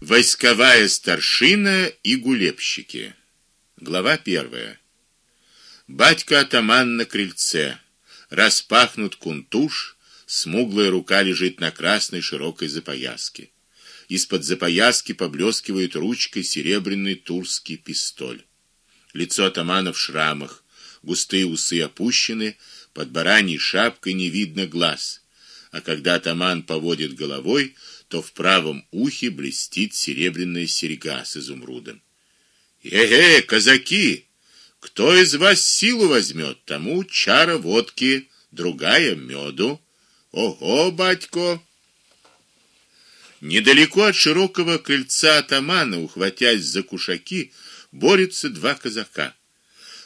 Войсковая старшина и гулебщики. Глава первая. Батька атаман на крыльце. Распахнут кунтуш, смуглая рука лежит на красной широкой запояске. Из-под запояски поблескивает ручкой серебряный турский пистоль. Лицо атамана в шрамах, густые усы опущены, под бараньей шапкой не видно глаз. А когда атаман поводит головой, то в правом ухе блестит серебряная серьга с изумрудом. Э-э, казаки, кто из вас силу возьмет, тому чара водки, другая меду. Ого, батько! Недалеко от широкого крыльца атамана, ухватясь за кушаки, борются два казака.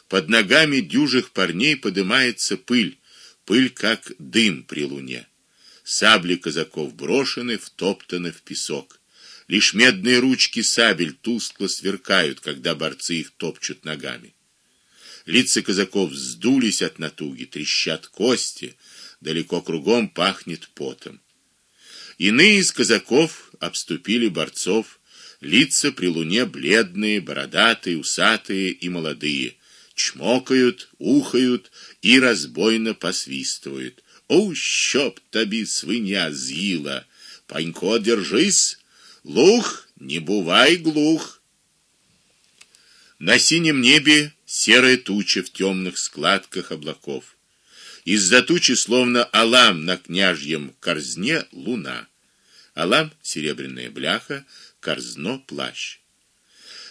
Под ногами дюжих парней поднимается пыль, пыль как дым при луне. Сабли казаков брошены, втоптаны в песок. Лишь медные ручки сабель тускло сверкают, когда борцы их топчут ногами. Лица казаков вздулись от натуги, трещат кости, далеко кругом пахнет потом. Иные из казаков обступили борцов, лица при луне бледные, бородатые, усатые и молодые, чмокают, ухают и разбойно посвистывают. О, щоб тобі свиня з'їла. Панько, держись. Лух, не бувай глух. На синем небе серая туча в темных складках облаков. Из-за тучи словно алам на княжьем корзне луна. Алам серебряная бляха, корзно плащ.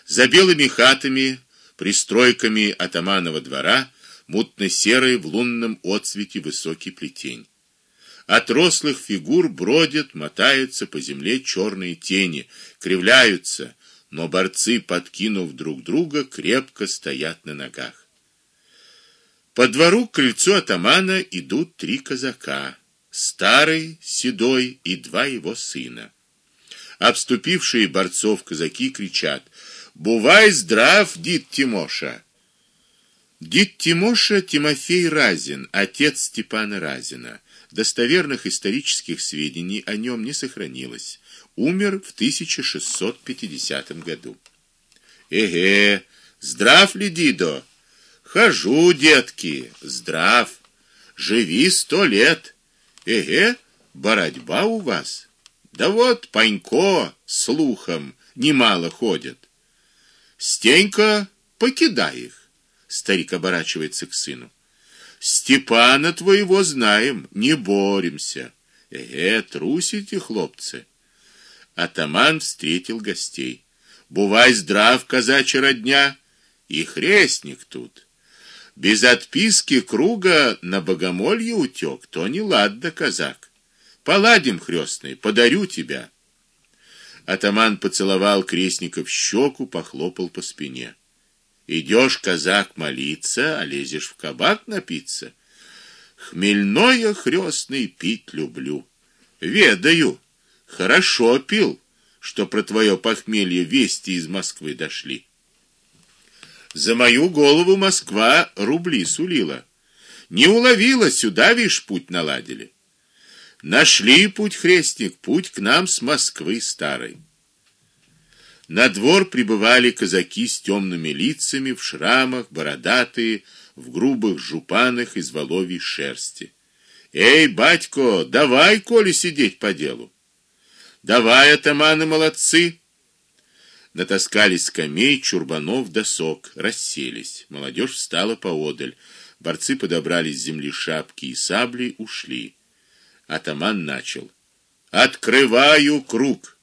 За белыми хатами, пристройками атаманова двора мутно-серый в лунном отсвете высокий плетень. От рослых фигур бродят, мотаются по земле черные тени, кривляются, но борцы, подкинув друг друга, крепко стоят на ногах. По двору к крыльцу атамана идут три казака: старый, седой и два его сына. Обступившие борцов казаки кричат: "Бувай здрав, дед Тимоша!" Дед Тимоша Тимофей Разин, отец Степана Разина. Достоверных исторических сведений о нем не сохранилось. Умер в 1650 году. Эге, здрав ли, дидо? Хожу, детки, здрав. Живи сто лет. Эге, бородьба у вас. Да вот Панько слухом немало ходит. Стенька, покидай их. Старик оборачивается к сыну. Степана твоего знаем, не боремся. Э, трусите, хлопцы. Атаман встретил гостей. Бувай здрав, казачья родня, и хрестник тут. Без отписки круга на богомолье утек, то не ладно, казак. Поладим, хрестный, подарю тебя. Атаман поцеловал крестника в щеку, похлопал по спине. Идешь, казак, молиться, а лезешь в кабак напиться. Хмельное хрестный пить люблю. Ведаю, хорошо пил, что про твое похмелье вести из Москвы дошли. За мою голову Москва рубли сулила. Не уловила, сюда вишь путь наладили. Нашли путь хрестник, путь к нам с Москвы старой. На двор прибывали казаки с темными лицами, в шрамах, бородатые, в грубых жупанах из воловьей шерсти. Эй, батько, давай, коли сидеть по делу. Давай, атаманы молодцы. Натаскали скамей, чурбанов, досок, расселись. Молодежь встала поодаль. Борцы подобрали с земли шапки и сабли, ушли. Атаман начал: "Открываю круг".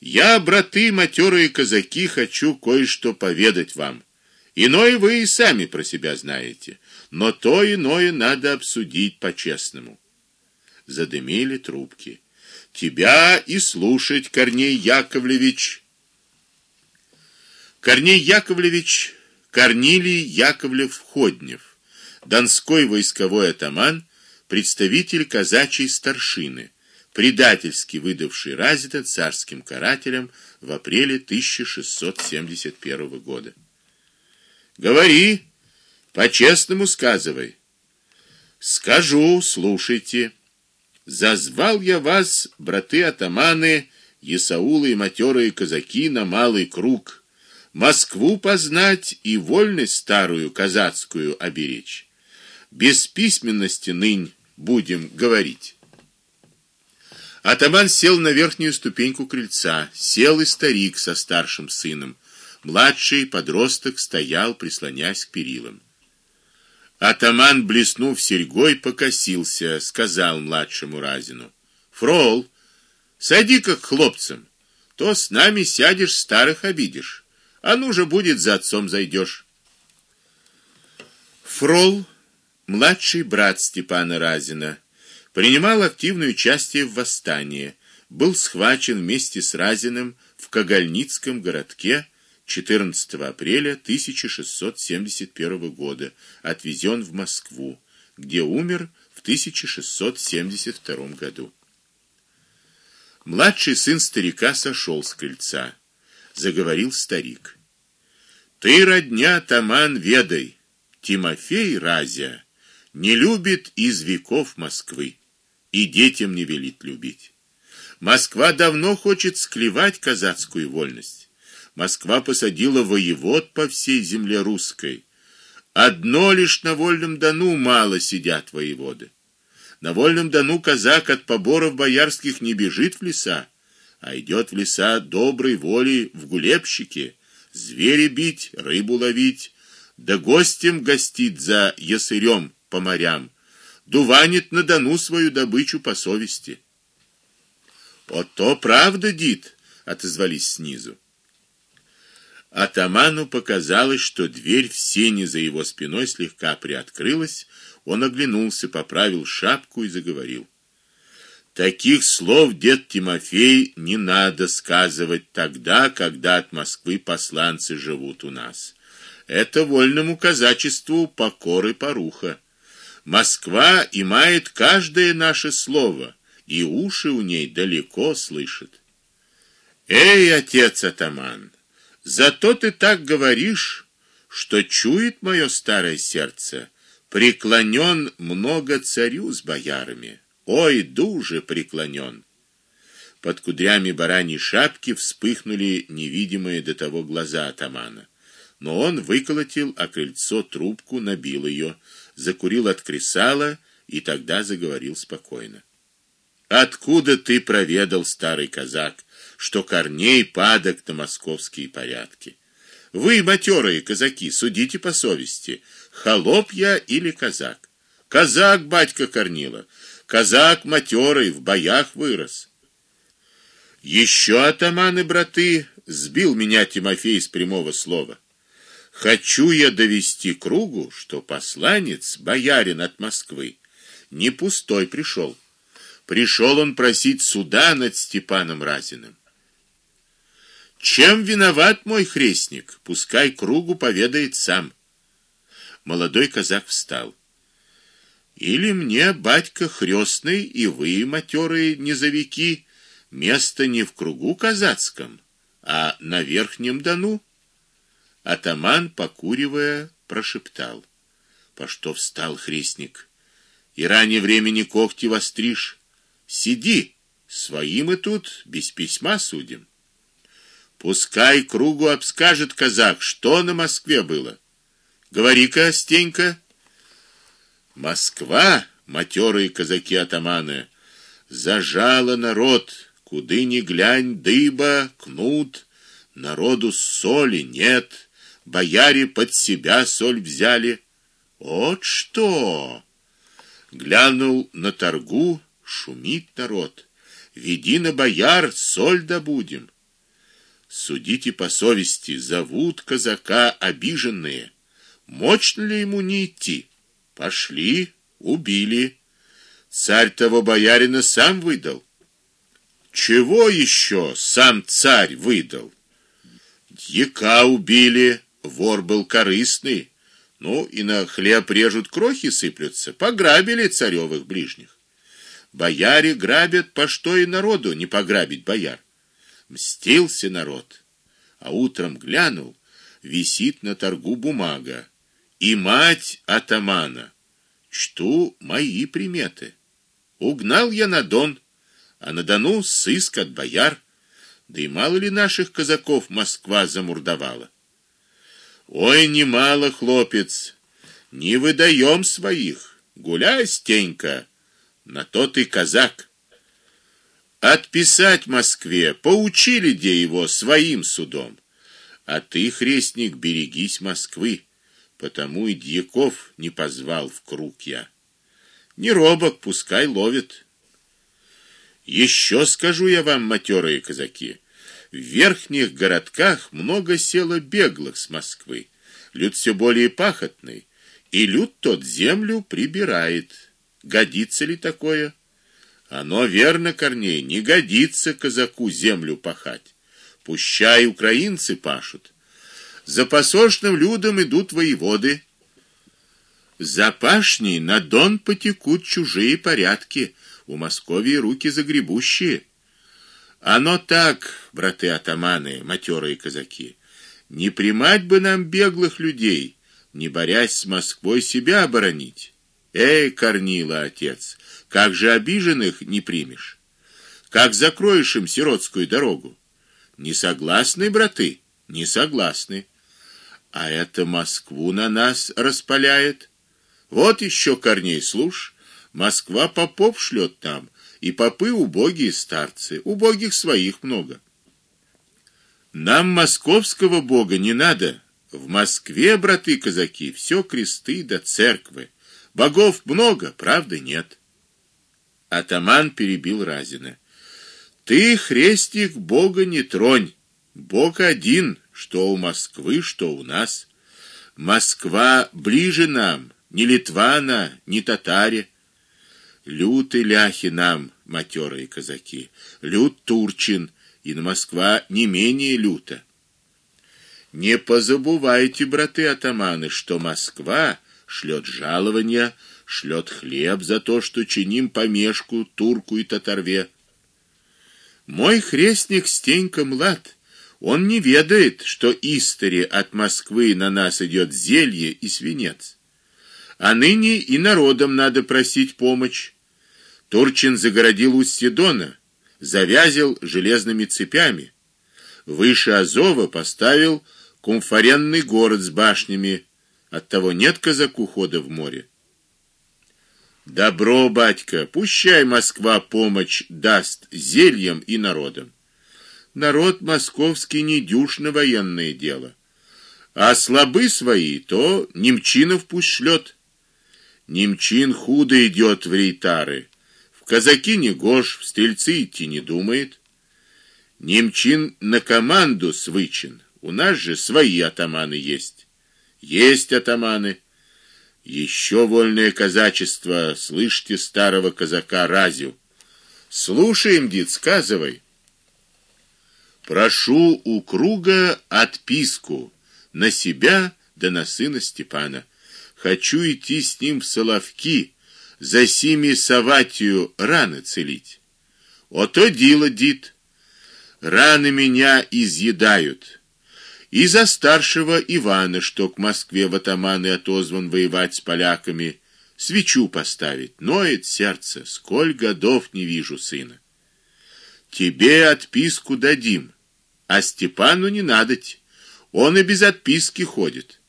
Я, браты матерые казаки, хочу кое-что поведать вам. Иное вы и сами про себя знаете, но то иное надо обсудить по-честному. Задымили трубки. Тебя и слушать, Корней Яковлевич. Корней Яковлевич Корнилий Яковлев-Ходнев, донской войсковой атаман, представитель казачьей старшины предательски выдавший Разита царским карателям в апреле 1671 года. Говори, по-честному сказывай. Скажу, слушайте. Зазвал я вас, браты атаманы, Исаулы и матерые казаки на малый круг, Москву познать и вольность старую казацкую оберечь. Без письменности нынь будем говорить. Атаман сел на верхнюю ступеньку крыльца, сел и старик со старшим сыном. Младший подросток стоял, прислонясь к перилам. Атаман, блеснув серьгой, покосился, сказал младшему Разину: "Фрол, сади-ка к хлопцам, то с нами сядешь, старых обидишь, а ну же будет за отцом зайдешь". Фрол, младший брат Степана Разина, принимал активное участие в восстании, был схвачен вместе с Разиным в Когольницком городке 14 апреля 1671 года, отвезен в Москву, где умер в 1672 году. Младший сын старика сошел с крыльца. Заговорил старик. Ты, родня, таман, ведай, Тимофей Разя не любит из веков Москвы и детям не велит любить. Москва давно хочет склевать казацкую вольность. Москва посадила воевод по всей земле русской. Одно лишь на вольном Дону мало сидят воеводы. На вольном Дону казак от поборов боярских не бежит в леса, а идет в леса доброй воли в гулебщике, звери бить, рыбу ловить, да гостем гостит за ясырем по морям дуванит на Дону свою добычу по совести. Вот то правда, дит, отозвались снизу. Атаману показалось, что дверь в сени за его спиной слегка приоткрылась. Он оглянулся, поправил шапку и заговорил. Таких слов дед Тимофей не надо сказывать тогда, когда от Москвы посланцы живут у нас. Это вольному казачеству покоры поруха. Москва имеет каждое наше слово, и уши у ней далеко слышат. Эй, отец атаман, зато ты так говоришь, что чует мое старое сердце, преклонен много царю с боярами. Ой, дуже преклонен. Под кудрями бараньей шапки вспыхнули невидимые до того глаза атамана. Но он выколотил о крыльцо трубку, набил ее закурил от кресала и тогда заговорил спокойно. Откуда ты проведал, старый казак, что Корней падок на московские порядки? Вы, матерые казаки, судите по совести, холоп я или казак? Казак, батька Корнила, казак матерый, в боях вырос. Еще атаманы браты сбил меня Тимофей с прямого слова. Хочу я довести кругу, что посланец боярин от Москвы не пустой пришел. Пришел он просить суда над Степаном Разиным. Чем виноват мой хрестник? Пускай кругу поведает сам. Молодой казак встал. Или мне, батька хрестный, и вы, матерые низовики, место не в кругу казацком, а на верхнем Дону? Атаман, покуривая, прошептал: "По что встал хрестник? И ранее времени когти востришь. Сиди, своим и тут без письма судим. Пускай кругу обскажет казак, что на Москве было. Говори-ка, Стенька. Москва, матерые казаки-атаманы, зажала народ, куды ни глянь, дыба, кнут, народу соли нет бояре под себя соль взяли. Вот что! Глянул на торгу, шумит народ. Веди на бояр, соль добудем. Судите по совести, зовут казака обиженные. Мочно ли ему не идти? Пошли, убили. Царь того боярина сам выдал. Чего еще сам царь выдал? Дьяка убили, Вор был корыстный. Ну и на хлеб режут крохи сыплются. Пограбили царевых ближних. Бояре грабят, по что и народу не пограбить бояр. Мстился народ. А утром глянул, висит на торгу бумага. И мать атамана. Чту мои приметы. Угнал я на Дон, а на Дону сыск от бояр. Да и мало ли наших казаков Москва замурдовала. Ой, немало, хлопец. Не выдаем своих. Гуляй, Стенька. На то ты казак. Отписать Москве, поучили де его своим судом. А ты, хрестник, берегись Москвы, потому и дьяков не позвал в круг я. Не робок, пускай ловит. Еще скажу я вам, матерые казаки, в верхних городках много село беглых с Москвы. Люд все более пахотный, и люд тот землю прибирает. Годится ли такое? Оно верно, Корней, не годится казаку землю пахать. Пущай украинцы пашут. За посошным людом идут воеводы. За пашней на Дон потекут чужие порядки, у Московии руки загребущие. Оно так, браты атаманы, матерые казаки. Не примать бы нам беглых людей, не борясь с Москвой себя оборонить. Эй, Корнила, отец, как же обиженных не примешь? Как закроешь им сиротскую дорогу? Не согласны, браты? Не согласны. А это Москву на нас распаляет. Вот еще Корней, слушай, Москва попов шлет там, и попы убогие старцы, убогих своих много. Нам московского бога не надо. В Москве, браты казаки, все кресты да церквы. Богов много, правда нет. Атаман перебил Разина. Ты, хрестик, бога не тронь. Бог один, что у Москвы, что у нас. Москва ближе нам, не Литва она, не татаре. Люты ляхи нам, матерые казаки. Лют турчин, и на Москва не менее люта. Не позабывайте, браты атаманы, что Москва шлет жалования, шлет хлеб за то, что чиним помешку турку и татарве. Мой хрестник Стенька млад, он не ведает, что истори от Москвы на нас идет зелье и свинец. А ныне и народам надо просить помощь. Турчин загородил устье Дона, завязил железными цепями. Выше Азова поставил кумфоренный город с башнями. Оттого нет казаку хода в море. Добро, батька, пущай Москва помощь даст зельям и народам. Народ московский не дюж на военное дело. А слабы свои, то немчинов пусть шлет. Немчин худо идет в рейтары. Казаки не гож, в стрельцы идти не думает. Немчин на команду свычен. У нас же свои атаманы есть. Есть атаманы. Еще вольное казачество, слышите старого казака Разю. Слушаем, дед, сказывай. Прошу у круга отписку на себя да на сына Степана. Хочу идти с ним в Соловки, за сими Саватию раны целить. Ото дело дит. Раны меня изъедают и за старшего Ивана, что к Москве в атаманы отозван воевать с поляками, свечу поставить. Ноет сердце, сколь годов не вижу сына. Тебе отписку дадим, а Степану не надоть. Он и без отписки ходит.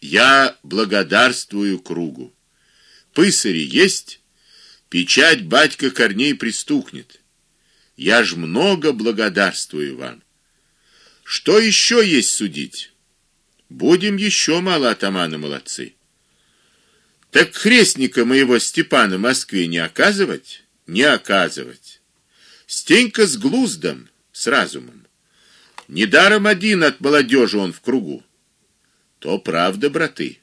Я благодарствую кругу. Пысари есть, печать батька Корней пристукнет. Я ж много благодарствую вам. Что еще есть судить? Будем еще мало атаманы молодцы. Так крестника моего Степана в Москве не оказывать, не оказывать. Стенька с глуздом, с разумом. Недаром один от молодежи он в кругу. То правда, браты.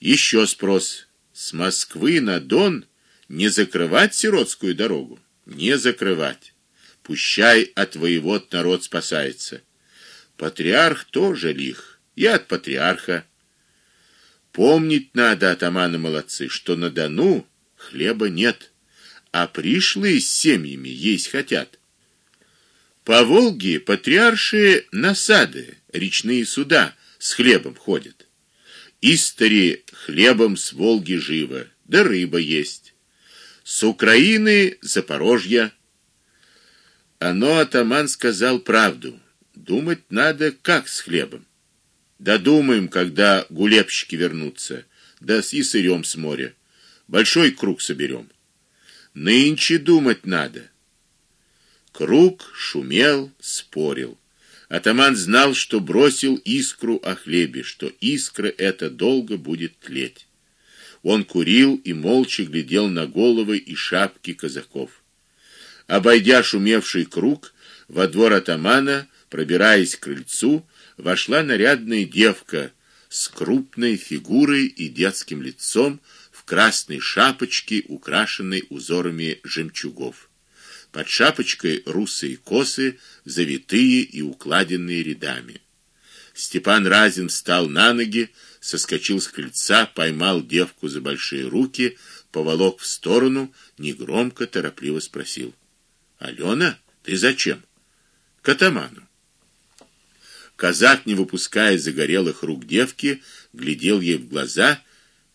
Еще спрос: с Москвы на Дон не закрывать сиротскую дорогу, не закрывать. Пущай от воевод народ спасается. Патриарх тоже лих, и от патриарха. Помнить надо, атаманы молодцы, что на Дону хлеба нет, а пришлые с семьями есть хотят. По Волге патриаршие насады, речные суда с хлебом ходят. Истори хлебом с Волги живо, да рыба есть. С Украины, Запорожья Оно атаман сказал правду. Думать надо, как с хлебом. Додумаем, когда гулебщики вернутся, да с сырём с моря. Большой круг соберем. Нынче думать надо. Круг шумел, спорил. Атаман знал, что бросил искру о хлебе, что искра эта долго будет тлеть. Он курил и молча глядел на головы и шапки казаков. Обойдя шумевший круг, во двор атамана, пробираясь к крыльцу, вошла нарядная девка с крупной фигурой и детским лицом в красной шапочке, украшенной узорами жемчугов. Под шапочкой русые косы, завитые и укладенные рядами. Степан Разин встал на ноги, соскочил с крыльца, поймал девку за большие руки, поволок в сторону, негромко, торопливо спросил: "Алена, ты зачем?" "К атаману". Казак, не выпуская загорелых рук девки, глядел ей в глаза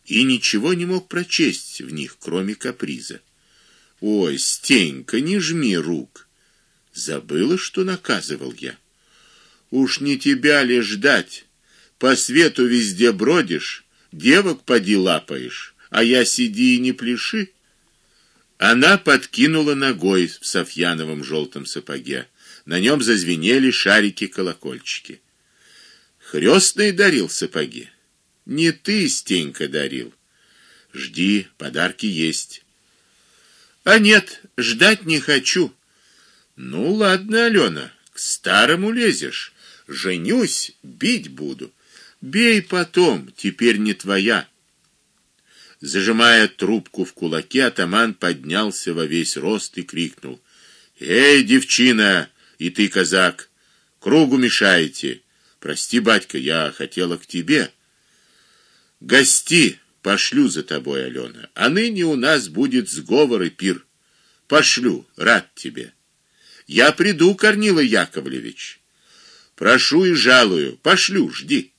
и ничего не мог прочесть в них, кроме каприза. Ой, Стенька, не жми рук. Забыла, что наказывал я. Уж не тебя ли ждать? По свету везде бродишь, девок поди лапаешь, а я сиди и не пляши. Она подкинула ногой в софьяновом желтом сапоге. На нем зазвенели шарики-колокольчики. Хрёстный дарил сапоги. Не ты, Стенька, дарил. Жди, подарки есть. А нет, ждать не хочу. Ну ладно, Алена, к старому лезешь. Женюсь, бить буду. Бей потом, теперь не твоя. Зажимая трубку в кулаке, атаман поднялся во весь рост и крикнул: "Эй, девчина, и ты, казак, кругу мешаете. Прости, батька, я хотела к тебе. Гости Пошлю за тобой, Алена. А ныне у нас будет сговор и пир. Пошлю, рад тебе. Я приду, Корнила Яковлевич. Прошу и жалую, пошлю, жди.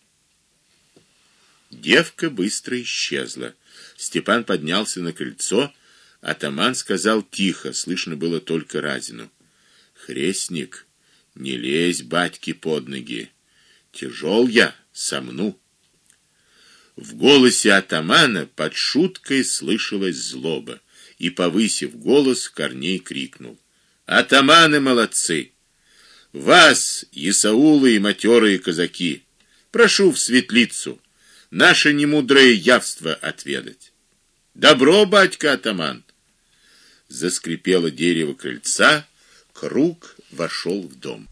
Девка быстро исчезла. Степан поднялся на крыльцо, атаман сказал тихо, слышно было только Разину: "Хрестник, не лезь батьки под ноги. Тяжел я, сомну". В голосе атамана под шуткой слышалась злоба, и повысив голос, Корней крикнул: "Атаманы молодцы! Вас, Исаулы и матерые казаки, прошу в светлицу, наше немудрое явство отведать. Добро, батька атаман!" Заскрипело дерево крыльца, круг вошел в дом.